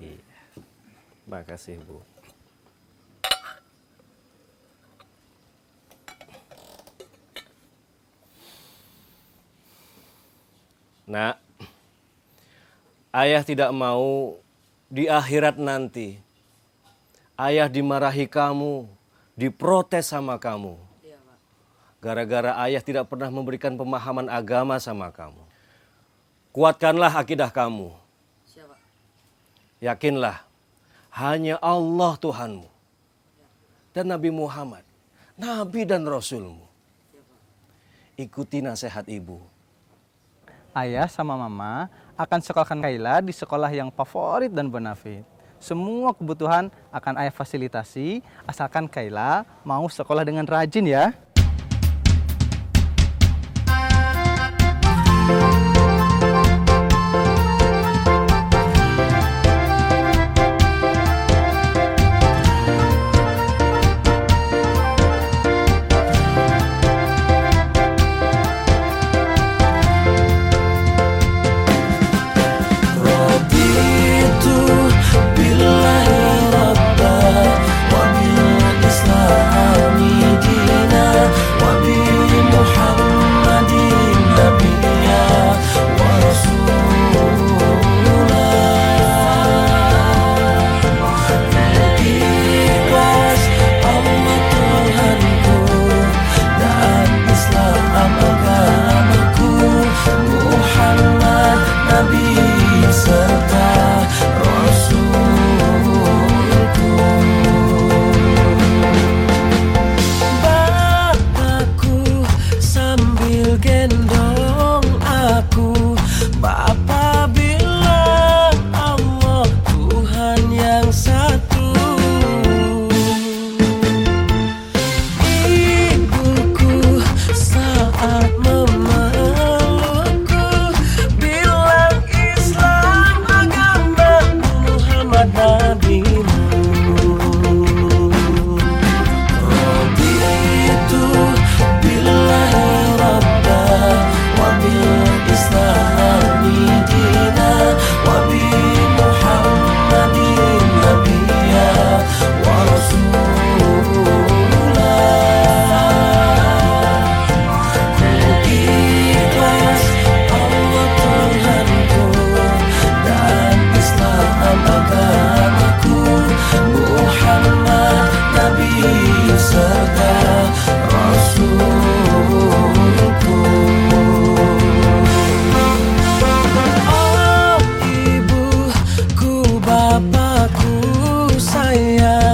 Iya. Makasih, Bu. Nak, ayah tidak mau di akhirat nanti ayah dimarahi kamu, diprotes sama kamu. Gara-gara ayah tidak pernah memberikan pemahaman agama sama kamu. Kuatkanlah akidah kamu. Yakinlah, hanya Allah Tuhanmu dan Nabi Muhammad, Nabi dan Rasulmu. Ikuti nasihat ibu. Ayah sama mama akan sekolahkan Kaila di sekolah yang favorit dan benefit. Semua kebutuhan akan ayah fasilitasi asalkan Kaila mau sekolah dengan rajin ya. Yeah.